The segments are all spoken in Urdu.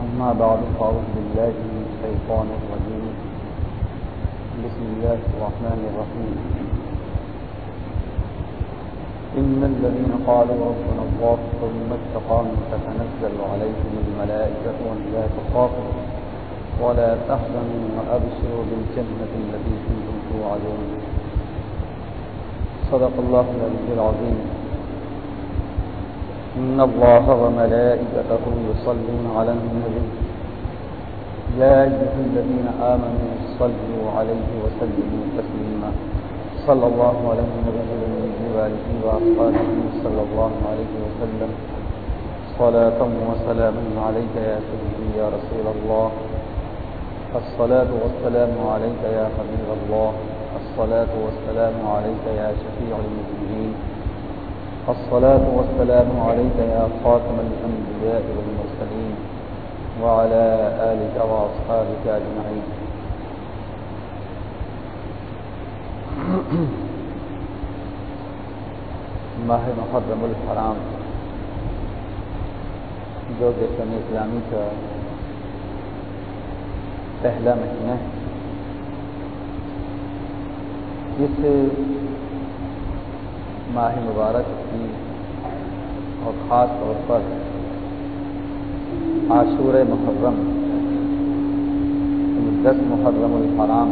أما بعد فأعوذ بالله من الشيطان الرجيم. بسم الله الرحمن الرحيم. إن الذين قالوا ربنا الله ثم استقاموا تتنزل عليهم الملائكة ولا تخافوا ولا تحزنوا وأبشروا بالجنة التي كنتم توعدون. صدق الله العلي العظيم. إن الله وملائكته يصلون على النبي. يا أيها الذين آمنوا صلوا عليه وسلموا تسليما. صلى الله على النبي وآله وأصحابه صلى الله عليه وسلم. صلاة وسلاما عليك يا سيدي يا رسول الله. الصلاة والسلام عليك يا حبيب الله. الصلاة والسلام عليك يا شفيع المسلمين الصلاة والسلام عليك يا خاتم الأنبياء والمرسلين وعلى آلك وأصحابك أجمعين. ماہ محرم الحرام، جو جشن اسلامی کا پہلا مہینہ ہے اس ماہ مبارک کی اور خاص طور پر عاشور محرم دس محرم الحرام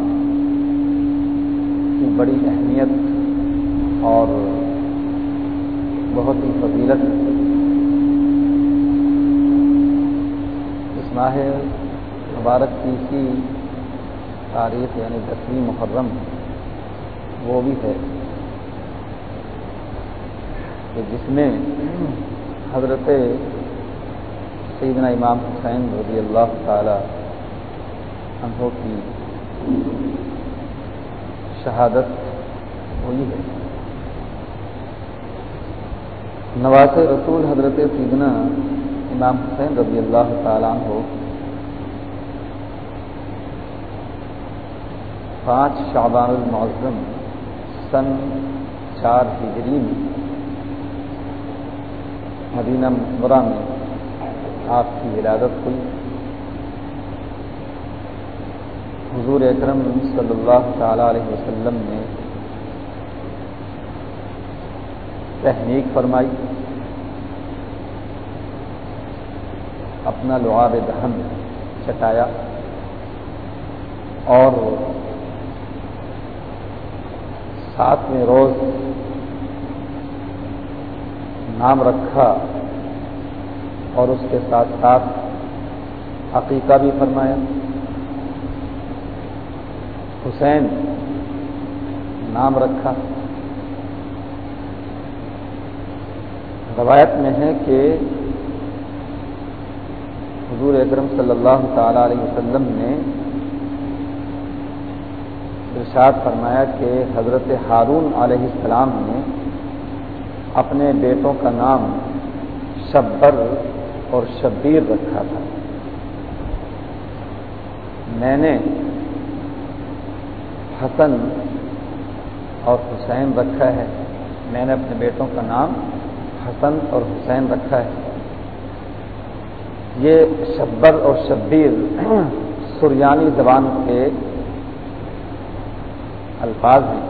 کی بڑی اہمیت اور بہت ہی فضیلت اس ماہ مبارک کی کی تاریخ یعنی دسویں محرم، وہ بھی ہے۔ کہ جس میں حضرت سیدنا امام حسین رضی اللہ تعالی عنہ کی شہادت ہوئی ہے۔ نواز رسول حضرت سیدنا امام حسین رضی اللہ تعالیٰ عنہ پانچ شعبان المعظم سن چار ہجری میں مدینہ مرہ میں آپ کی ولادت ہوئی۔ حضور اکرم صلی اللہ تعالی علیہ وسلم نے تحنیک فرمائی، اپنا لعاب دہن چٹایا اور ساتویں روز نام رکھا اور اس کے ساتھ ساتھ عقیقہ بھی فرمایا۔ حسین نام رکھا۔ روایت میں ہے کہ حضور اکرم صلی اللہ تعالی علیہ وسلم نے ارشاد فرمایا کہ حضرت ہارون علیہ السلام نے اپنے بیٹوں کا نام شبر اور شبیر رکھا تھا۔ میں نے حسن اور حسین رکھا ہے۔ میں نے اپنے بیٹوں کا نام حسن اور حسین رکھا ہے۔ یہ شبر اور شبیر سریانی زبان کے الفاظ ہیں۔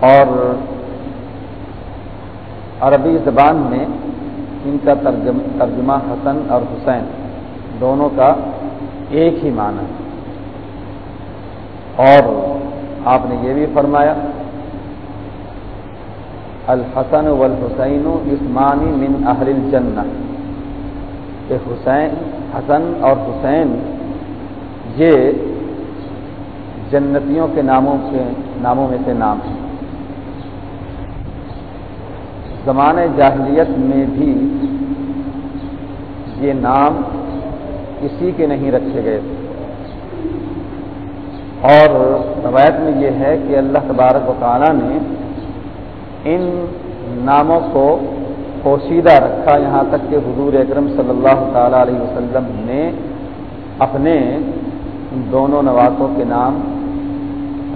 اور عربی زبان میں ان کا ترجمہ حسن اور حسین دونوں کا ایک ہی معنی ہے۔ اور آپ نے یہ بھی فرمایا، الحسن والحسین عثمانی من اہل الجنہ۔ کہ حسین، حسن اور حسین یہ جنتیوں کے ناموں کے ناموں میں سے نام ہیں۔ زمانۂ جاہلیت میں بھی یہ نام کسی کے نہیں رکھے گئے۔ تھے اور روایت میں یہ ہے کہ اللہ تبارک و تعالیٰ نے ان ناموں کو پوشیدہ رکھا۔ یہاں تک کہ حضور اکرم صلی اللہ تعالی علیہ وسلم نے اپنے دونوں نواسوں کے نام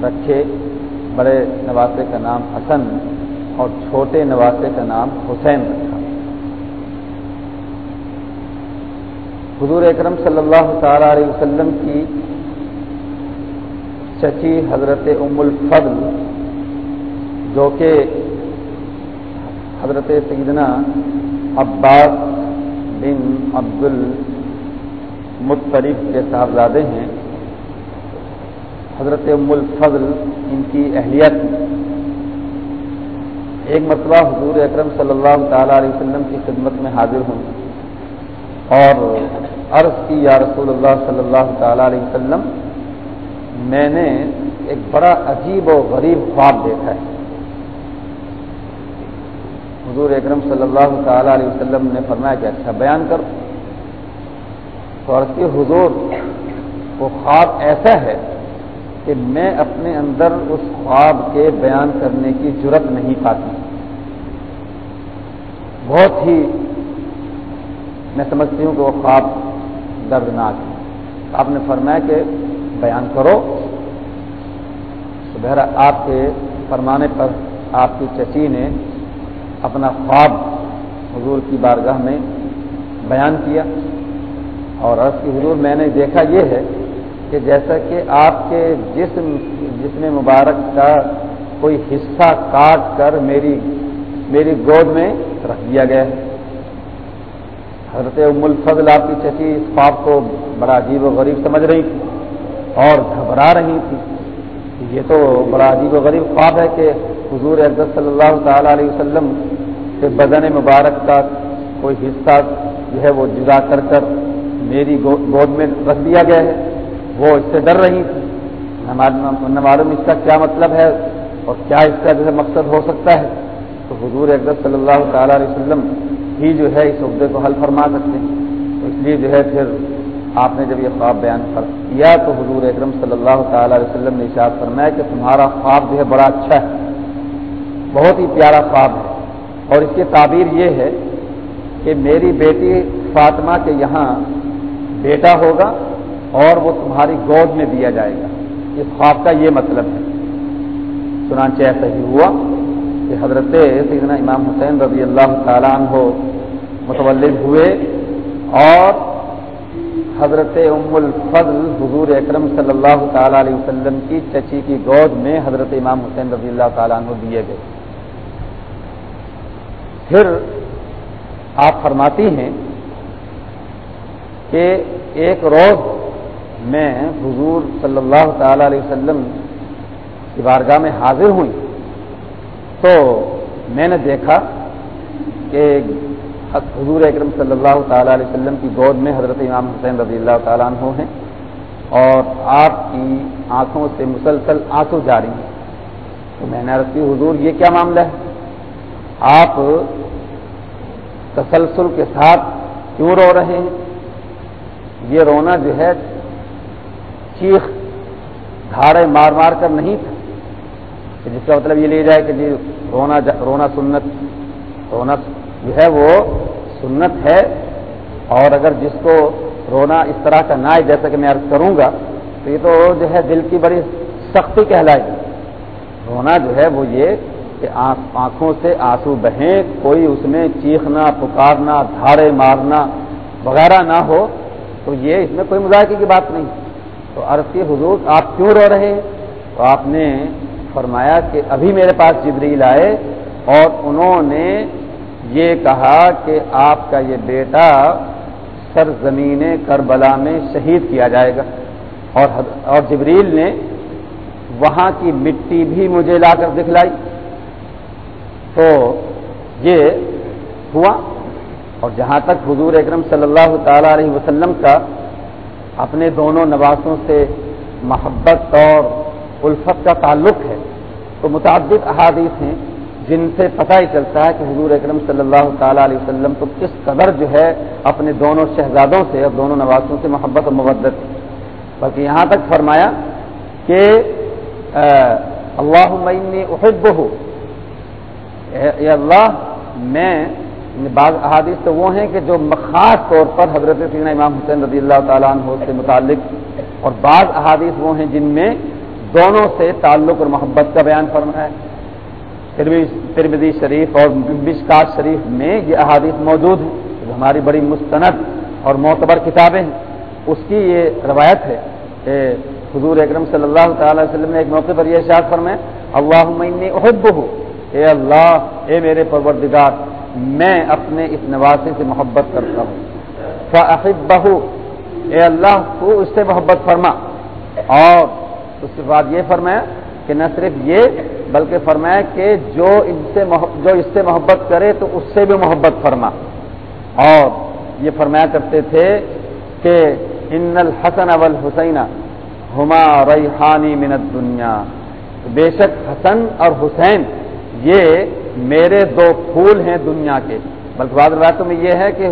رکھے۔ بڑے نواسے کا نام حسن اور چھوٹے نواسے کا نام حسین رکھا حضور اکرم صلی اللہ تعالی علیہ وسلم کی چچی حضرت ام الفضل، جو کہ حضرت سیدنا عباس بن عبد المطریف مطلب کے صاحبزادے ہیں، حضرت ام الفضل ان کی اہلیت ایک مرتبہ حضور اکرم صلی اللہ تعالی علیہ وسلم کی خدمت میں حاضر ہوں اور عرض کی، یا رسول اللہ صلی اللہ تعالی علیہ وسلم، میں نے ایک بڑا عجیب و غریب خواب دیکھا ہے۔ حضور اکرم صلی اللہ تعالی علیہ وسلم نے فرمایا کہ اچھا بیان کرو۔ تو عرض کی، حضور، وہ خواب ایسا ہے کہ میں اپنے اندر اس خواب کے بیان کرنے کی ضرورت نہیں پاتی۔ بہت ہی میں سمجھتی ہوں کہ وہ خواب دردناک ہے۔ آپ نے فرمایا کہ بیان کرو۔ تو بہرا آپ کے فرمانے پر آپ کی چچی نے اپنا خواب حضور کی بارگاہ میں بیان کیا۔ اور عرض کی حضور، میں نے دیکھا یہ ہے کہ جیسا کہ آپ کے جسم جسم مبارک کا کوئی حصہ کاٹ کر میری میری گود میں رکھ دیا گیا ہے۔ حضرت ام الفضل آپ کی چچی اس خواب کو بڑا عجیب و غریب سمجھ رہی تھی اور گھبرا رہی تھی یہ تو بڑا عجیب و غریب خواب ہے کہ حضور اقدت صلی اللہ تعالی علیہ وسلم کے بدن مبارک کا کوئی حصہ جو ہے وہ جدا کر کر میری گود میں رکھ دیا گیا ہے۔ وہ اس سے ڈر رہی تھی۔ نہ معلوم اس کا کیا مطلب ہے اور کیا اس کا جو ہے مقصد ہو سکتا ہے؟ تو حضور اقدت صلی اللہ تعالی علیہ وسلم ہی جو ہے اس عہدے کو حل فرما سکتے ہیں۔ تو اس لیے جو ہے پھر آپ نے جب یہ خواب بیان کر کیا تو حضور اکرم صلی اللہ تعالی علیہ وسلم نے اشاعت فرمایا کہ تمہارا خواب جو ہے بڑا اچھا ہے۔ بہت ہی پیارا خواب ہے۔ اور اس کی تعبیر یہ ہے کہ میری بیٹی فاطمہ کے یہاں بیٹا ہوگا اور وہ تمہاری گود میں دیا جائے گا۔ اس خواب کا یہ مطلب ہے۔ سنانچہ ایسا ہی ہوا کہ حضرت سیدنا امام حسین رضی اللہ تعالیٰ عنہ متولد ہوئے اور حضرت ام الفضل حضور اکرم صلی اللہ تعالی علیہ وسلم کی چچی کی گود میں حضرت امام حسین رضی اللہ تعالیٰ عنہ دیے گئے۔ پھر آپ فرماتی ہیں کہ ایک روز میں حضور صلی اللہ تعالی علیہ وسلم کی بارگاہ میں حاضر ہوئی تو میں نے دیکھا کہ حضور اکرم صلی اللہ تعالیٰ علیہ وسلم کی گود میں حضرت امام حسین رضی اللہ تعالیٰ عنہ ہیں اور آپ کی آنکھوں سے مسلسل آنسو جاری ہیں۔ تو میں نے عرض کی، حضور، یہ کیا معاملہ ہے؟ آپ تسلسل کے ساتھ کیوں رو رہے ہیں؟ یہ رونا جو ہے چیخ، دھاڑے مار مار کر نہیں تھا۔ جس کا مطلب یہ لیا جائے کہ جی رونا جا، رونا سنت، رونا جو ہے وہ سنت ہے۔ اور اگر جس کو رونا اس طرح کا نہ ہے جیسا کہ میں عرض کروں گا، تو یہ تو جو ہے دل کی بڑی سختی کہلائے گی۔ رونا جو ہے وہ یہ کہ آنکھوں سے آنسو بہیں، کوئی اس میں چیخنا، پکارنا، دھاڑے مارنا وغیرہ نہ ہو، تو یہ اس میں کوئی مذاکرے کی بات نہیں۔ تو عرض کی حضور، آپ کیوں رو رہے ہیں؟ تو آپ نے فرمایا کہ ابھی میرے پاس جبریل آئے اور انہوں نے یہ کہا کہ آپ کا یہ بیٹا سرزمین کربلا میں شہید کیا جائے گا۔ اور اور جبریل نے وہاں کی مٹی بھی مجھے لا کر دکھلائی۔ تو یہ ہوا اور جہاں تک حضور اکرم صلی اللہ تعالی علیہ وسلم کا اپنے دونوں نواسوں سے محبت اور الفت کا تعلق ہے۔ تو متعدد احادیث ہیں جن سے پتہ ہی چلتا ہے کہ حضور اکرم صلی اللہ تعالیٰ علیہ وسلم کو کس قدر جو ہے اپنے دونوں شہزادوں سے اور دونوں نوازوں سے محبت و مبت بلکہ یہاں تک فرمایا کہ اللہ احب ہو اللہ، میں یعنی بعض احادیث تو وہ ہیں کہ جو خاص طور پر حضرت سین امام حسین رضی اللہ تعالیٰ عنہ سے متعلق اور بعض احادیث وہ ہیں جن میں دونوں سے تعلق اور محبت کا بیان فرمایا ہے۔ ترمدی شریف اور بشکاش شریف میں یہ احادیث موجود ہیں۔ جو ہماری بڑی مستند اور معتبر کتابیں ہیں۔ اس کی یہ روایت ہے کہ حضور اکرم صلی اللہ تعالی وسلم نے ایک موقع پر یہ شاعر فرمائے اللہ معنی احب ہو اے اللہ، اے میرے پروردگار میں اپنے اس نواسے سے محبت کرتا ہوں۔ فاحب بہو اے اللہ، تو اس سے محبت فرما۔ اور اس کے بعد یہ فرمایا کہ نہ صرف یہ، بلکہ فرمایا کہ جو ان سے جو اس سے محبت کرے تو اس سے بھی محبت فرما۔ اور یہ فرمایا کرتے تھے کہ ان الحسن اول حسین ہما ریحانی منت دنیا بے شک حسن اور حسین، یہ میرے دو پھول ہیں دنیا کے۔ بلکہ بعض روایتوں میں یہ ہے کہ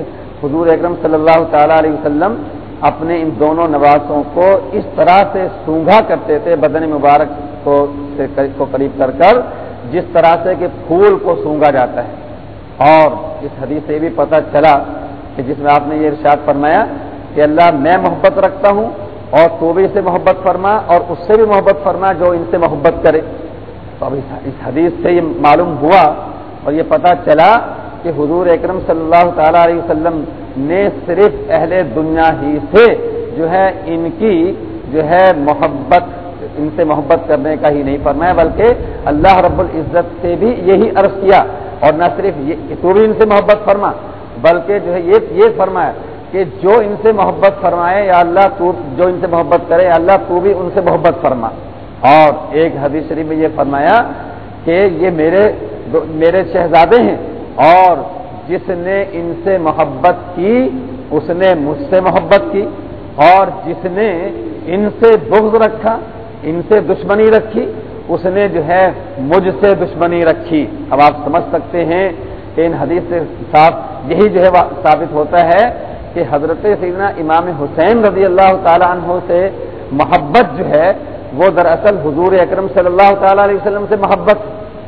حضور اکرم صلی اللہ تعالی علیہ وسلم اپنے ان دونوں نوازوں کو اس طرح سے سونگا کرتے تھے، بدن مبارک کو کو قریب کر کر، جس طرح سے کہ پھول کو سونگا جاتا ہے۔ اور اس حدیث سے بھی پتہ چلا کہ جس میں آپ نے یہ ارشاد فرمایا کہ اللہ میں محبت رکھتا ہوں اور تو بھی اسے محبت فرما اور اس سے بھی محبت فرما جو ان سے محبت کرے۔ تو اب اس حدیث سے یہ معلوم ہوا اور یہ پتہ چلا کہ حضور اکرم صلی اللہ تعالی علیہ وسلم نے صرف اہل دنیا ہی سے جو ہے ان کی جو ہے محبت، ان سے محبت کرنے کا ہی نہیں فرمایا، بلکہ اللہ رب العزت سے بھی یہی عرض کیا اور نہ صرف یہ تو بھی ان سے محبت فرما، بلکہ جو ہے یہ فرمایا کہ جو ان سے محبت فرمائے، یا اللہ تو جو ان سے محبت کرے، یا اللہ تو بھی ان سے محبت فرما۔ اور ایک حدیث شریف میں یہ فرمایا کہ یہ میرے میرے شہزادے ہیں اور جس نے ان سے محبت کی، اس نے مجھ سے محبت کی، اور جس نے ان سے بغض رکھا، ان سے دشمنی رکھی، اس نے جو ہے مجھ سے دشمنی رکھی۔ اب آپ سمجھ سکتے ہیں کہ ان حدیث سے صاف یہی جو ہے ثابت ہوتا ہے کہ حضرت سیدنا امام حسین رضی اللہ تعالیٰ عنہ سے محبت جو ہے وہ دراصل حضور اکرم صلی اللہ تعالیٰ علیہ وسلم سے محبت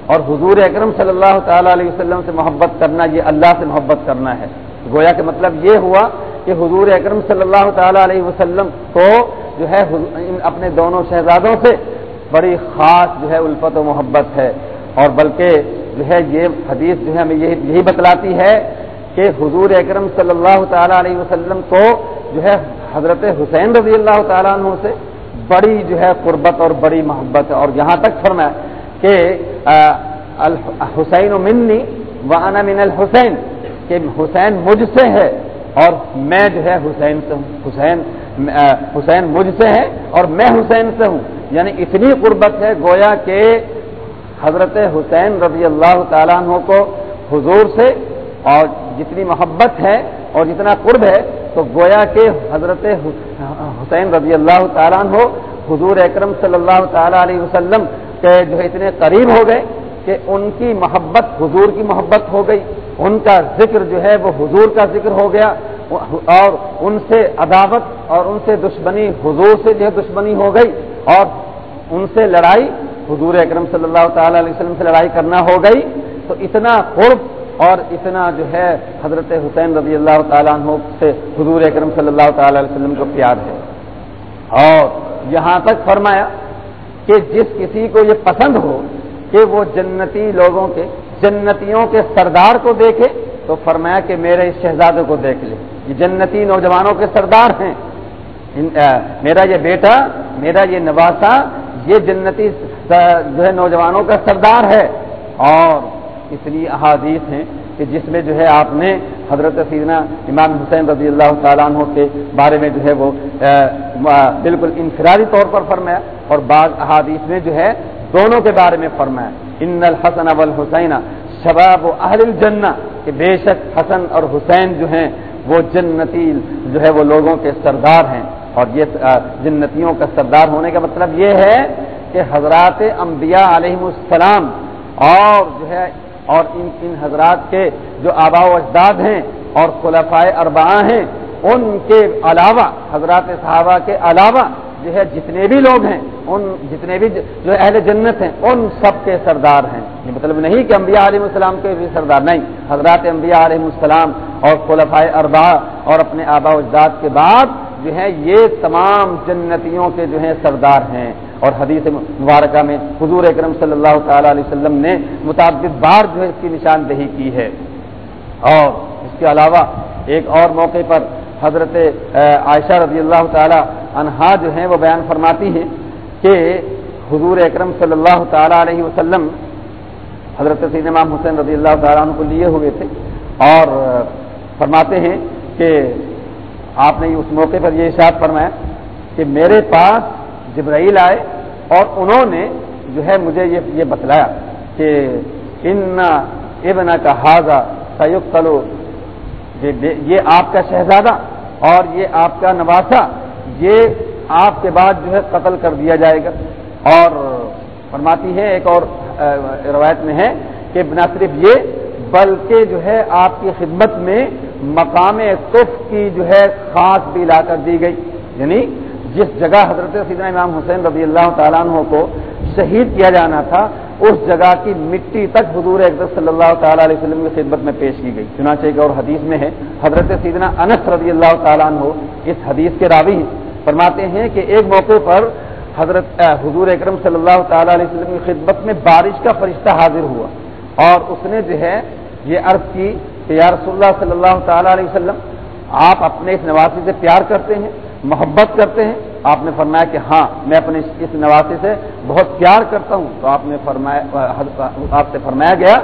اور حضور اکرم صلی اللہ تعالیٰ علیہ وسلم سے محبت کرنا، یہ اللہ سے محبت کرنا ہے۔ گویا کہ مطلب یہ ہوا کہ حضور اکرم صلی اللہ تعالیٰ علیہ وسلم کو جو ہے اپنے دونوں شہزادوں سے بڑی خاص جو ہے الفت و محبت ہے۔ اور بلکہ جو ہے یہ حدیث جو ہے ہمیں یہی بتلاتی ہے کہ حضور اکرم صلی اللہ تعالیٰ علیہ وسلم کو جو ہے حضرت حسین رضی اللہ تعالیٰ عنہ سے بڑی جو ہے قربت اور بڑی محبت ہے۔ اور یہاں تک فرمایا کہ حسین و منی و انا من الحسین، کہ حسین مجھ سے ہے اور میں جو ہے حسین سے ہوں۔ حسین حسین مجھ سے ہے اور میں حسین سے ہوں۔ یعنی اتنی قربت ہے گویا کہ حضرت حسین رضی اللہ تعالیٰ عنہ کو حضور سے اور جتنی محبت ہے اور جتنا قرب ہے تو گویا کہ حضرت حسین رضی اللہ تعالیٰ عنہ حضور اکرم صلی اللہ تعالیٰ علیہ وسلم کے جو ہے اتنے قریب ہو گئے کہ ان کی محبت، حضور کی محبت ہو گئی، ان کا ذکر جو ہے وہ حضور کا ذکر ہو گیا، اور ان سے عداوت اور ان سے دشمنی حضور سے جو ہے دشمنی ہو گئی، اور ان سے لڑائی حضور اکرم صلی اللہ تعالی علیہ وسلم سے لڑائی کرنا ہو گئی۔ تو اتنا قرب اور اتنا جو ہے حضرت حسین رضی اللہ تعالیٰ عنہ سے حضور اکرم صلی اللہ تعالی علیہ وسلم کو پیار ہے۔ اور یہاں تک فرمایا کہ جس کسی کو یہ پسند ہو کہ وہ جنتی لوگوں کے، جنتیوں کے سردار کو دیکھے، تو فرمایا کہ میرے اس شہزادے کو دیکھ لے۔ یہ جنتی نوجوانوں کے سردار ہیں۔ میرا یہ بیٹا، میرا یہ نواسا، یہ جنتی جو ہے نوجوانوں کا سردار ہے۔ اور اس لیے احادیث ہیں کہ جس میں جو ہے آپ نے حضرت سیدنا امام حسین رضی اللہ تعالیٰ عنہ کے بارے میں جو ہے وہ بالکل انفرادی طور پر فرمایا اور بعض احادیث میں جو ہے دونوں کے بارے میں فرمایا۔ ان الحسن حسین شباب و اہل الجنہ، کہ بے شک حسن اور حسین جو ہیں وہ جنتی، جو ہے وہ لوگوں کے سردار ہیں۔ اور یہ جنتیوں کا سردار ہونے کا مطلب یہ ہے کہ حضرات انبیاء علیہ السلام اور جو ہے اور ان ان حضرات کے جو آبا و اجداد ہیں اور خلفائے اربا ہیں، ان کے علاوہ، حضرات صحابہ کے علاوہ جو ہے جتنے بھی لوگ ہیں، ان جتنے بھی جو اہل جنت ہیں، ان سب کے سردار ہیں۔ یہ مطلب نہیں کہ انبیاء علیہ السلام کے بھی سردار نہیں۔ حضرات انبیاء علیہ السلام اور خلفائے اربا اور اپنے آبا اجداد کے بعد جو ہے یہ تمام جنتیوں کے جو ہیں سردار ہیں۔ اور حدیث مبارکہ میں حضور اکرم صلی اللہ تعالی علیہ وسلم نے متعدد بار جو ہے اس کی نشاندہی کی ہے۔ اور اس کے علاوہ ایک اور موقع پر حضرت عائشہ رضی اللہ تعالی عنہا جو ہیں وہ بیان فرماتی ہیں کہ حضور اکرم صلی اللہ تعالی علیہ وسلم حضرت سید امام حسین رضی اللہ تعالیٰ عنہ کو لیے ہوئے تھے۔ اور فرماتے ہیں کہ آپ نے اس موقع پر یہ اشاعت فرمایا کہ میرے پاس جبرائیل آئے اور انہوں نے جو ہے مجھے یہ بتلایا کہ ان ابن کا حاضہ سیوک تلو یہ آپ کا شہزادہ اور یہ آپ کا نواسا، یہ آپ کے بعد جو ہے قتل کر دیا جائے گا۔ اور فرماتی ہے ایک اور روایت میں ہے کہ نہ صرف یہ، بلکہ جو ہے آپ کی خدمت میں مقام کف کی جو ہے خاص بھی لا کر دی گئی۔ یعنی جس جگہ حضرت سیدنا امام حسین رضی اللہ تعالیٰ عنہ کو شہید کیا جانا تھا، اس جگہ کی مٹی تک حضور اکبر صلی اللہ تعالیٰ علیہ وسلم کی خدمت میں پیش کی گئی۔ چنانچہ ایک اور حدیث میں ہے، حضرت سیدنا انس رضی اللہ تعالیٰ عنہ اس حدیث کے راوی فرماتے ہیں کہ ایک موقع پر حضرت حضور اکرم صلی اللہ تعالیٰ علیہ وسلم کی خدمت میں بارش کا فرشتہ حاضر ہوا۔ اور اس نے جو ہے، یہ عرض کی کہ یا رسول اللہ صلی اللہ تعالیٰ علیہ وسلم، آپ اپنے اس نواسی سے پیار کرتے ہیں محبت کرتے ہیں۔ آپ نے فرمایا کہ ہاں میں اپنے اس نواسی سے بہت پیار کرتا ہوں۔ تو آپ نے فرمایا، آپ سے فرمایا گیا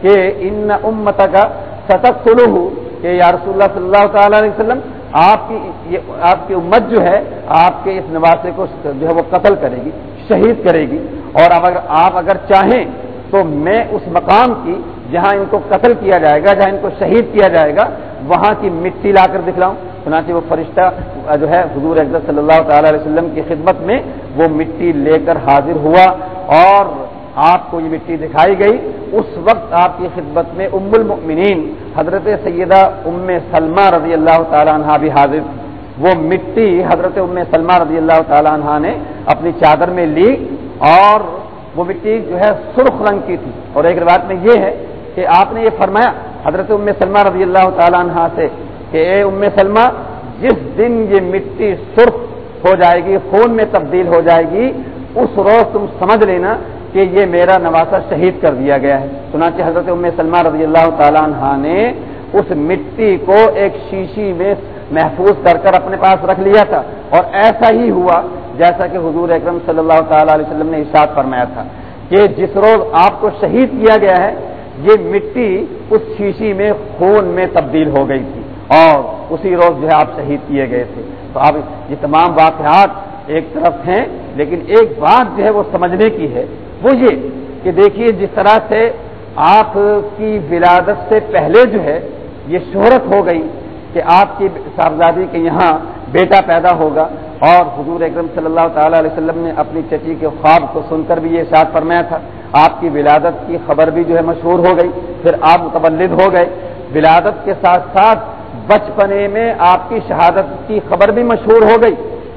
کہ ان امت کا ستک سلو ہوں کہ یا رسول اللہ صلی اللہ تعالیٰ علیہ وسلم، آپ کی یہ، آپ کی امت جو ہے، آپ کے اس نواسے کو جو ہے وہ قتل کرے گی، شہید کرے گی۔ اور اگر آپ اگر چاہیں تو میں اس مقام کی، جہاں ان کو قتل کیا جائے گا، جہاں ان کو شہید کیا جائے گا، وہاں کی مٹی لا کر دکھلاؤں۔ سنانچہ وہ فرشتہ جو ہے، حضور اقدر صلی اللہ تعالی علیہ وسلم کی خدمت میں وہ مٹی لے کر حاضر ہوا اور آپ کو یہ مٹی دکھائی گئی۔ اس وقت آپ کی خدمت میں ام المؤمنین، حضرت سیدہ ام سلمہ رضی اللہ تعالیٰ عنہ بھی حاضر۔ وہ مٹی حضرت ام سلمہ رضی اللہ تعالیٰ عنہ نے اپنی چادر میں لی اور وہ مٹی جو ہے سرخ رنگ کی تھی۔ اور ایک روایت میں یہ ہے کہ آپ نے یہ فرمایا، حضرت ام سلمہ رضی اللہ تعالیٰ عنہ سے کہ اے ام سلمہ، جس دن یہ مٹی سرخ ہو جائے گی، خون میں تبدیل ہو جائے گی، اس روز تم سمجھ لینا کہ یہ میرا نواسا شہید کر دیا گیا ہے۔ سنانچہ حضرت ام سلمہ رضی اللہ تعالیٰ عنہ نے اس مٹی کو ایک شیشی میں محفوظ کر کر اپنے پاس رکھ لیا تھا۔ اور ایسا ہی ہوا جیسا کہ حضور اکرم صلی اللہ تعالیٰ علیہ وسلم نے ارشاد فرمایا تھا کہ جس روز آپ کو شہید کیا گیا ہے، یہ مٹی اس شیشی میں خون میں تبدیل ہو گئی تھی۔ اور اسی روز جو ہے آپ شہید کیے گئے تھے۔ تو اب یہ تمام واقعات ایک طرف ہیں، لیکن ایک بات جو ہے وہ سمجھنے کی ہے۔ وہ یہ کہ دیکھیے جس طرح سے آپ کی ولادت سے پہلے جو ہے یہ شہرت ہو گئی کہ آپ کی صاحبزادی کے یہاں بیٹا پیدا ہوگا اور حضور اکرم صلی اللہ تعالی علیہ وسلم نے اپنی چچی کے خواب کو سن کر بھی یہ ساتھ فرمایا تھا۔ آپ کی ولادت کی خبر بھی جو ہے مشہور ہو گئی، پھر آپ متبلد ہو گئے۔ ولادت کے ساتھ ساتھ بچپنے میں آپ کی شہادت کی خبر بھی مشہور ہو گئی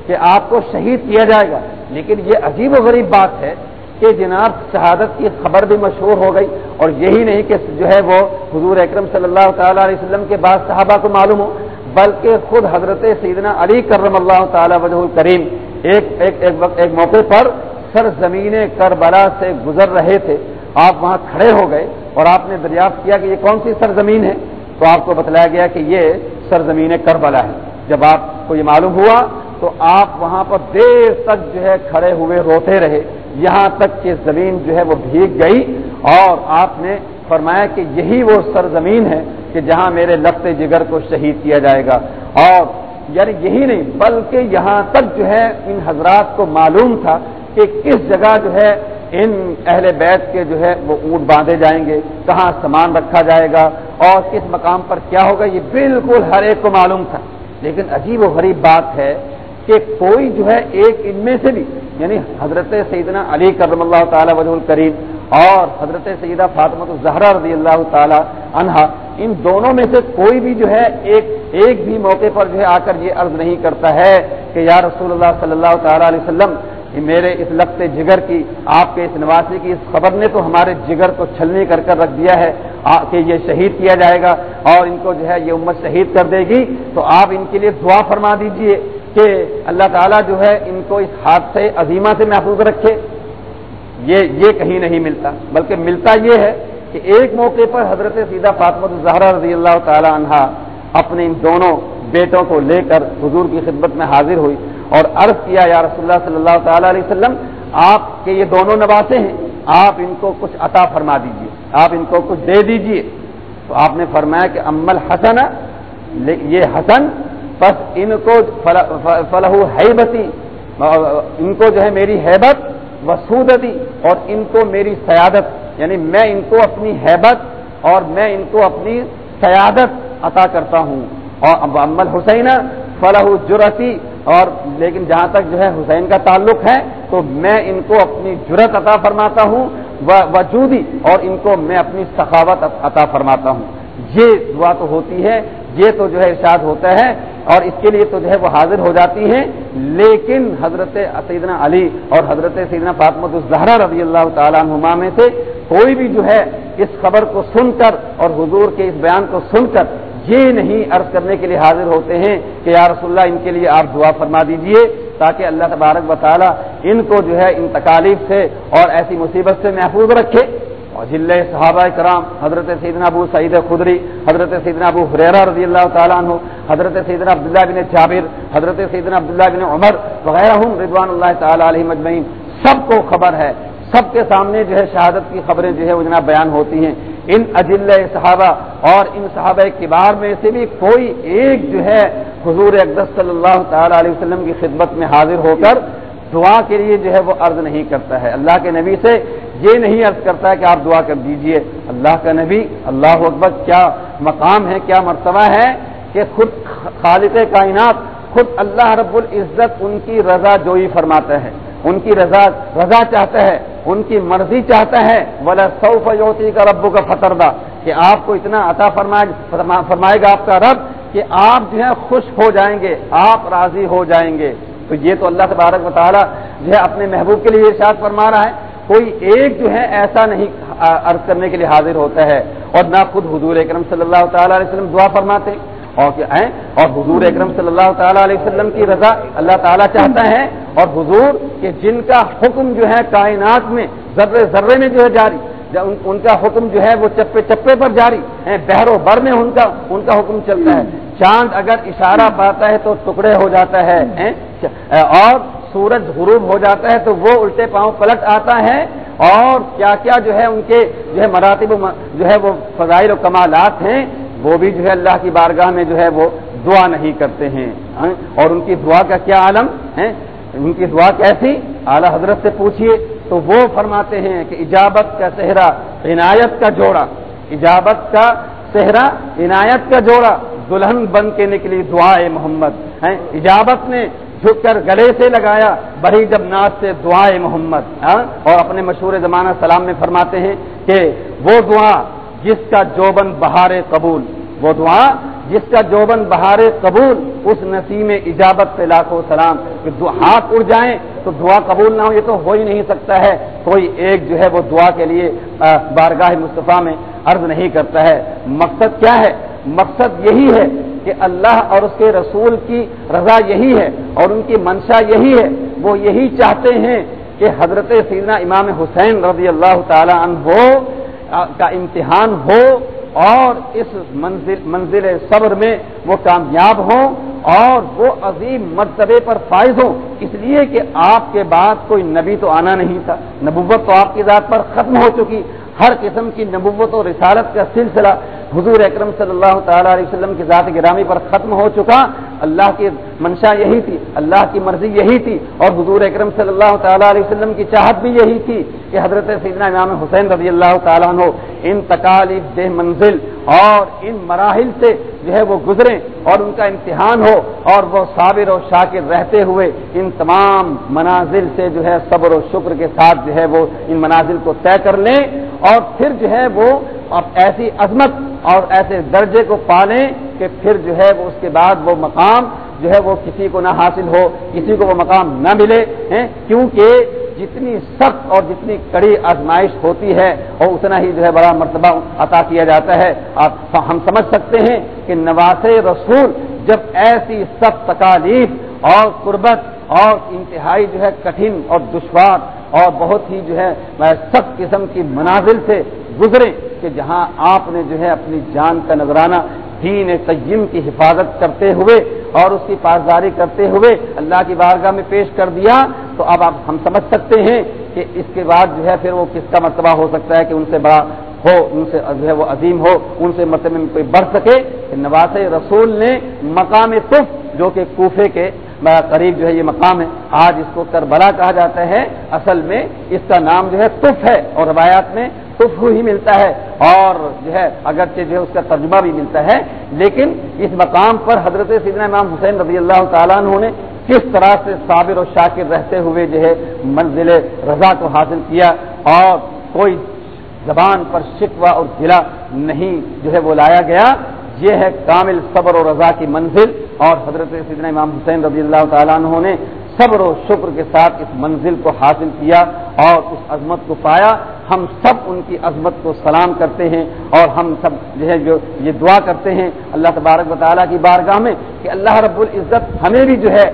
کہ آپ کو شہید کیا جائے گا۔ لیکن یہ عجیب و غریب بات ہے کہ جناب شہادت کی خبر بھی مشہور ہو گئی اور یہی نہیں کہ جو ہے وہ حضور اکرم صلی اللہ تعالیٰ علیہ وسلم کے بعد صحابہ کو معلوم ہو بلکہ خود حضرت سیدنا علی کرم اللہ تعالیٰ وجہ الکریم ایک ایک, ایک, ایک موقع پر سر زمین کربلا سے گزر رہے تھے۔ آپ وہاں کھڑے ہو گئے اور آپ نے دریافت کیا کہ یہ کون سی سرزمین ہے؟ تو آپ کو بتلایا گیا کہ یہ سرزمین کربلا ہے۔ جب آپ کو یہ معلوم ہوا تو آپ وہاں پر دیر تک جو ہے کھڑے ہوئے روتے رہے۔ یہاں تک کہ زمین جو ہے وہ بھیگ گئی اور آپ نے فرمایا کہ یہی وہ سرزمین ہے کہ جہاں میرے لفتے جگر کو شہید کیا جائے گا۔ اور یعنی یہی نہیں، بلکہ یہاں تک جو ہے ان حضرات کو معلوم تھا کہ کس جگہ جو ہے ان اہل بیت کے جو ہے وہ اونٹ باندھے جائیں گے، کہاں سامان رکھا جائے گا، اور کس مقام پر کیا ہوگا، یہ بالکل ہر ایک کو معلوم تھا۔ لیکن عجیب و غریب بات ہے کہ کوئی جو ہے ایک ان میں سے بھی یعنی حضرت سیدنا علی کرم اللہ تعالی وجہ الکریم اور حضرت سیدہ فاطمت الزہرا رضی اللہ تعالی عنہا، ان دونوں میں سے کوئی بھی جو ہے ایک ایک بھی موقع پر جو ہے آ کر یہ عرض نہیں کرتا ہے کہ یا رسول اللہ صلی اللہ تعالی علیہ وسلم میرے اس لگتے جگر کی، آپ کے اس نواسی کی اس خبر نے تو ہمارے جگر کو چھلنی کر کر رکھ دیا ہے کہ یہ شہید کیا جائے گا اور ان کو جو ہے یہ امت شہید کر دے گی۔ تو آپ ان کے لیے دعا فرما دیجیے کہ اللہ تعالیٰ جو ہے ان کو اس حادثے عظیمہ سے محفوظ رکھے۔ یہ یہ کہیں نہیں ملتا، بلکہ ملتا یہ ہے کہ ایک موقع پر حضرت سیدھا فاطمت الظہرا رضی اللہ تعالی عنہ اپنے ان دونوں بیٹوں کو لے کر حضور کی خدمت میں حاضر ہوئی۔ اور عرض کیا، یا رسول اللہ صلی اللہ تعالی علیہ وسلم، آپ کے یہ دونوں نواسے ہیں، آپ ان کو کچھ عطا فرما دیجیے، آپ ان کو کچھ دے دیجیے۔ تو آپ نے فرمایا کہ امل حسن یہ حسن، بس ان کو فلاح حیبتی، ان کو جو ہے میری حیبت وسودتی اور ان کو میری سیادت۔ یعنی میں ان کو اپنی حیبت اور میں ان کو اپنی سیادت عطا کرتا ہوں۔ اور امل حسین فلاح جرتی اور لیکن جہاں تک جو ہے حسین کا تعلق ہے، تو میں ان کو اپنی جرت عطا فرماتا ہوں وجودی، اور ان کو میں اپنی سخاوت عطا فرماتا ہوں۔ یہ دعا تو ہوتی ہے، یہ تو جو ہے ارشاد ہوتا ہے، اور اس کے لیے تو جو ہے وہ حاضر ہو جاتی ہیں۔ لیکن حضرت سیدنا علی اور حضرت سیدنا فاطمت الزہرا رضی اللہ تعالیٰ عنہما میں سے کوئی بھی جو ہے اس خبر کو سن کر اور حضور کے اس بیان کو سن کر یہ نہیں عرض کرنے کے لیے حاضر ہوتے ہیں کہ یا رسول اللہ ان کے لیے آپ دعا فرما دیجیے تاکہ اللہ تبارک و تعالیٰ ان کو جو ہے ان تکالیف سے اور ایسی مصیبت سے محفوظ رکھے۔ اور جل صحابہ کرام، حضرت سیدنا ابو سعید خدری، حضرت سیدنا ابو حریرا رضی اللہ تعالیٰ عنہ، حضرت سیدنا عبداللہ بن جابر، حضرت سیدنا عبداللہ بن عمر وغیرہ رضوان اللہ تعالیٰ علیہ مجمعین، سب کو خبر ہے۔ سب کے سامنے جو ہے شہادت کی خبریں جو ہے وہ جناب بیان ہوتی ہیں۔ ان اجل صحابہ اور ان صحابہ کبار میں سے بھی کوئی ایک جو ہے حضور اقدس صلی اللہ تعالی علیہ وسلم کی خدمت میں حاضر ہو کر دعا کے لیے جو ہے وہ عرض نہیں کرتا ہے۔ اللہ کے نبی سے یہ نہیں عرض کرتا ہے کہ آپ دعا کر دیجیے۔ اللہ کا نبی، اللہ اکبر، کیا مقام ہے، کیا مرتبہ ہے کہ خود خالق کائنات، خود اللہ رب العزت ان کی رضا جوئی فرماتا ہے۔ ان کی رضا رضا چاہتا ہے، ان کی مرضی چاہتا ہے۔ بولا سو فوتی کا رب کا فتردہ کہ آپ کو اتنا عطا فرمائے فرمائے گا آپ کا رب کہ آپ جو ہے خوش ہو جائیں گے، آپ راضی ہو جائیں گے۔ تو یہ تو اللہ تبارک و تعالیٰ جو ہے اپنے محبوب کے لیے ارشاد فرما رہا ہے۔ کوئی ایک جو ہے ایسا نہیں عرض کرنے کے لیے حاضر ہوتا ہے۔ اور نہ خود حضور اکرم صلی اللہ تعالیٰ علیہ وسلم دعا فرماتے اور کیا اور حضور اکرم صلی اللہ تعالیٰ علیہ وسلم کی رضا اللہ تعالیٰ چاہتا ہے۔ اور حضور کہ جن کا حکم جو ہے کائنات میں ذرے ذرے میں جو ہے جاری ان کا حکم جو ہے وہ چپے چپے پر جاری ہے بہرو بر میں ان کا ان کا حکم چلتا ہے۔ چاند اگر اشارہ پاتا ہے تو ٹکڑے ہو جاتا ہے اور سورج غروب ہو جاتا ہے تو وہ الٹے پاؤں پلٹ آتا ہے۔ اور کیا کیا جو ہے ان کے جو ہے مراتب جو ہے وہ فضائل و کمالات ہیں، وہ بھی جو ہے اللہ کی بارگاہ میں جو ہے وہ دعا نہیں کرتے ہیں اور ان کی دعا کا کیا عالم ہے ان کی دعا کیسی؟ اعلی حضرت سے پوچھیے تو وہ فرماتے ہیں کہ ایجابت کا صحرا، عنایت کا جوڑا۔ ایجابت کا صحرا، عنایت کا جوڑا۔ دلہن بن کے نکلی دعائے محمد۔ ہیں ایجابت نے جھک کر گلے سے لگایا، بڑی جب ناز سے دعائے محمد۔ ہاں، اور اپنے مشہور زمانہ سلام میں فرماتے ہیں کہ وہ دعا جس کا جوبن بہار قبول۔ وہ دعا جس کا جوبن بہار قبول، اس نسیم اجابت پہ لاکھوں سلام۔ کہ ہاتھ اڑ جائیں تو دعا قبول نہ ہو، یہ تو ہو ہی نہیں سکتا ہے۔ کوئی ایک جو ہے وہ دعا کے لیے بارگاہ مصطفیٰ میں عرض نہیں کرتا ہے۔ مقصد کیا ہے؟ مقصد یہی ہے کہ اللہ اور اس کے رسول کی رضا یہی ہے اور ان کی منشا یہی ہے۔ وہ یہی چاہتے ہیں کہ حضرت سیدنا امام حسین رضی اللہ تعالی عنہ کا امتحان ہو۔ اور اس منزل منزل صبر میں وہ کامیاب ہوں اور وہ عظیم مرتبے پر فائز ہوں۔ اس لیے کہ آپ کے بعد کوئی نبی تو آنا نہیں تھا۔ نبوت تو آپ کی ذات پر ختم ہو چکی۔ ہر قسم کی نبوت و رسالت کا سلسلہ حضور اکرم صلی اللہ تعالی علیہ وسلم کی ذات گرامی پر ختم ہو چکا۔ اللہ کی منشا یہی تھی، اللہ کی مرضی یہی تھی، اور حضور اکرم صلی اللہ تعالیٰ علیہ وسلم کی چاہت بھی یہی تھی کہ حضرت سیدنا امام حسین رضی اللہ تعالیٰ عنہ ان تکالیف دہ منزل اور ان مراحل سے جو ہے وہ گزریں اور ان کا امتحان ہو اور وہ صابر و شاکر رہتے ہوئے ان تمام منازل سے جو ہے صبر و شکر کے ساتھ جو ہے وہ ان منازل کو طے کر لیں اور پھر جو ہے وہ اب ایسی عظمت اور ایسے درجے کو پالیں کہ پھر جو ہے وہ اس کے بعد وہ مقام جو ہے وہ کسی کو نہ حاصل ہو، کسی کو وہ مقام نہ ملے کیونکہ جتنی سخت اور جتنی کڑی آزمائش ہوتی ہے اور اتنا ہی جو ہے بڑا مرتبہ عطا کیا جاتا ہے، آپ ہم سمجھ سکتے ہیں کہ نواز رسول جب ایسی سخت تکالیف اور قربت اور انتہائی جو ہے کٹھن اور دشوار اور بہت ہی جو ہے سخت قسم کی منازل سے گزرے کہ جہاں آپ نے جو ہے اپنی جان کا نذرانہ دین تیم کی حفاظت کرتے ہوئے اور اس کی پاسداری کرتے ہوئے اللہ کی بارگاہ میں پیش کر دیا، تو اب آپ ہم سمجھ سکتے ہیں کہ اس کے بعد جو ہے پھر وہ کس کا مرتبہ ہو سکتا ہے کہ ان سے بڑا ہو، ان سے جو ہے وہ عظیم ہو، ان سے مرتبہ میں کوئی بڑھ سکے۔ کہ نواز رسول نے مقام تف جو کہ کوفے کے قریب جو ہے یہ مقام ہے، آج اس کو کربلا کہا جاتا ہے۔ اصل میں اس کا نام جو ہے تف ہے اور روایات میں تف ہی ملتا ہے اور جو ہے اگرچہ جو ہے اس کا ترجمہ بھی ملتا ہے، لیکن اس مقام پر حضرت سیدنا امام حسین رضی اللہ تعالیٰ عنہ نے کس طرح سے صابر و شاکر رہتے ہوئے جو ہے منزل رضا کو حاصل کیا اور کوئی زبان پر شکوہ اور گلا نہیں جو ہے وہ لایا گیا۔ یہ ہے کامل صبر و رضا کی منزل اور حضرت سیدنا امام حسین رضی اللہ تعالیٰ عنہ نے صبر و شکر کے ساتھ اس منزل کو حاصل کیا۔ اور اس عظمت کو پایا۔ ہم سب ان کی عظمت کو سلام کرتے ہیں اور ہم سب جو ہے جو یہ دعا کرتے ہیں اللہ تبارک و تعالیٰ کی بارگاہ میں کہ اللہ رب العزت ہمیں بھی جو ہے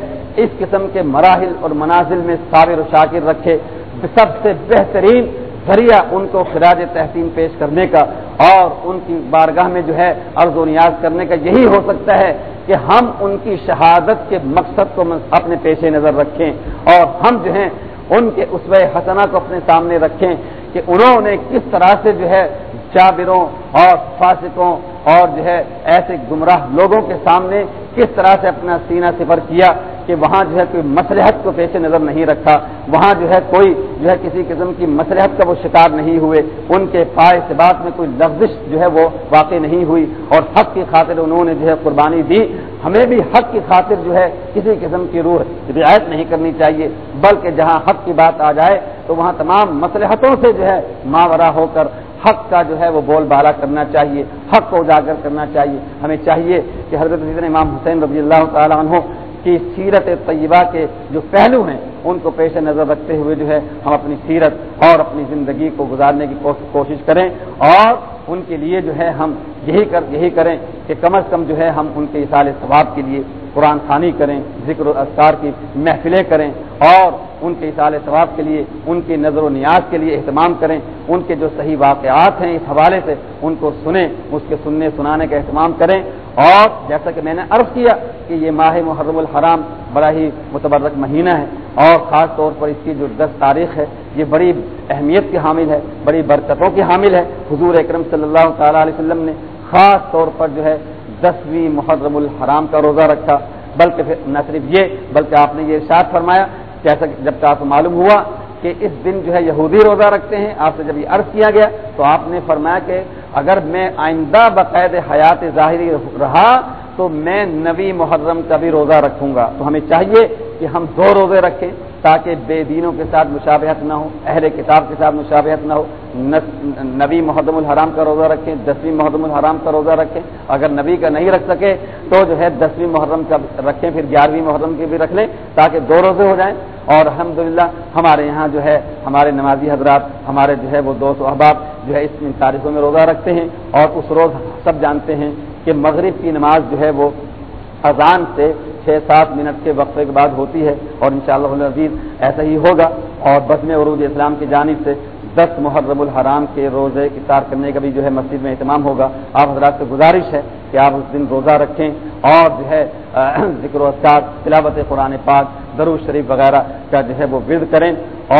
اس قسم کے مراحل اور منازل میں صابر و شاکر رکھے۔ سب سے بہترین ذریعہ ان کو خراج تحسین پیش کرنے کا اور ان کی بارگاہ میں جو ہے عرض و نیاز کرنے کا یہی ہو سکتا ہے کہ ہم ان کی شہادت کے مقصد کو اپنے پیش نظر رکھیں اور ہم جو ہیں ان کے اسوہ حسنہ کو اپنے سامنے رکھیں کہ انہوں نے کس طرح سے جو ہے چابروں اور فاسقوں اور جو ہے ایسے گمراہ لوگوں کے سامنے کس طرح سے اپنا سینہ سفر کیا کہ وہاں جو ہے کوئی مسلحت کو پیش نظر نہیں رکھا، وہاں جو ہے کوئی جو ہے کسی قسم کی مسلحت کا وہ شکار نہیں ہوئے، ان کے پائے سے بات میں کوئی لفظش جو ہے وہ واقع نہیں ہوئی اور حق کی خاطر انہوں نے جو ہے قربانی دی۔ ہمیں بھی حق کی خاطر جو ہے کسی قسم کی روح رعایت نہیں کرنی چاہیے، بلکہ جہاں حق کی بات آ جائے تو وہاں تمام مسلحتوں سے جو ہے ماورا ہو کر حق کا جو ہے وہ بول بالا کرنا چاہیے، حق کو اجاگر کرنا چاہیے۔ ہمیں چاہیے کہ حضرت امام حسین رضی اللہ تعالیٰ عنہ کی سیرت طیبہ کے جو پہلو ہیں، ان کو پیش نظر رکھتے ہوئے جو ہے ہم اپنی سیرت اور اپنی زندگی کو گزارنے کی کوشش کریں اور ان کے لیے جو ہے ہم یہی کر یہی کریں کہ کم از کم جو ہے ہم ان کے اصال ثواب کے لیے قرآن خانی کریں، ذکر و اذکار کی محفلیں کریں اور ان کے اصال ثواب کے لیے، ان کی نظر و نیاز کے لیے اہتمام کریں۔ ان کے جو صحیح واقعات ہیں اس حوالے سے ان کو سنیں، اس کے سننے، سنانے کا اہتمام کریں۔ اور جیسا کہ میں نے عرض کیا کہ یہ ماہ محرم الحرام بڑا ہی متبرک مہینہ ہے۔ اور خاص طور پر اس کی جو دس تاریخ ہے، یہ بڑی اہمیت کی حامل ہے، بڑی برکتوں کی حامل ہے۔ حضور اکرم صلی اللہ تعالیٰ علیہ وسلم نے خاص طور پر جو ہے دسویں محرم الحرام کا روزہ رکھا۔ بلکہ پھر نہ صرف یہ، بلکہ آپ نے یہ ارشاد فرمایا جیسا جبکہ آپ کو معلوم ہوا کہ اس دن جو ہے یہودی روزہ رکھتے ہیں، آپ سے جب یہ عرض کیا گیا تو آپ نے فرمایا کہ اگر میں آئندہ باقاعد حیات ظاہری رہا تو میں نبی محرم کا بھی روزہ رکھوں گا۔ تو ہمیں چاہیے کہ ہم دو روزے رکھیں تاکہ بے دینوں کے ساتھ مشابہت نہ ہو، اہل کتاب کے ساتھ مشابہت نہ ہو۔ نبی محدم الحرام کا روزہ رکھیں، دسویں محدم الحرام کا روزہ رکھیں۔ اگر نبی کا نہیں رکھ سکے تو جو ہے دسویں محرم کا رکھیں، پھر گیارہویں محرم کے بھی رکھ لیں تاکہ دو روزے ہو جائیں۔ اور الحمد ہمارے یہاں جو ہے ہمارے نمازی حضرات، ہمارے جو ہے وہ دوست احباب جو ہے اس تاریخوں میں روزہ رکھتے ہیں۔ اور اس روز سب جانتے ہیں کہ مغرب کی نماز جو ہے وہ اذان سے چھ سات منٹ کے وقفے کے بعد ہوتی ہے اور انشاءاللہ شاء اللہ ایسا ہی ہوگا اور بزم عروج اسلام کی جانب سے دس محرم الحرام کے روزے افطار کرنے کا بھی جو ہے مسجد میں اہتمام ہوگا۔ آپ حضرات سے گزارش ہے کہ آپ اس دن روزہ رکھیں اور جو ہے ذکر و اسکات تلاوت قرآن پاک درو شریف وغیرہ کا جو ہے وہ ورد کریں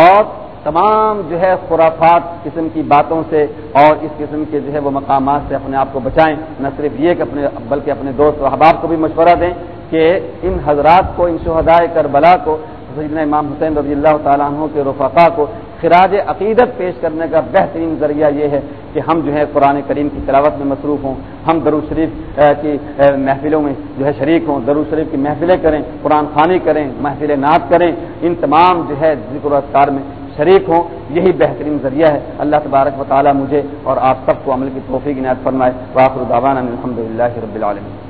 اور تمام جو ہے خرافات قسم کی باتوں سے اور اس قسم کے جو ہے وہ مقامات سے اپنے آپ کو بچائیں۔ نہ صرف یہ کہ اپنے، بلکہ اپنے دوست و احباب کو بھی مشورہ دیں۔ کہ ان حضرات کو، ان شہدائے کربلا کو سیدنا امام حسین رضی اللہ تعالیٰ عنہ کے رفقا کو خراج عقیدت پیش کرنے کا بہترین ذریعہ یہ ہے کہ ہم جو ہے قرآن کریم کی تلاوت میں مصروف ہوں، ہم درو شریف کی محفلوں میں جو ہے شریک ہوں، درو شریف کی محفلیں کریں، قرآن خوانی کریں، محفل نعت کریں، ان تمام جو ہے ذکر اذکار میں شریک ہوں، یہی بہترین ذریعہ ہے۔ اللہ تبارک و تعالیٰ مجھے اور آپ سب کو عمل کی توفیق عنایت فرمائے۔ واخر الدعوانا الحمد للہ رب العالمین۔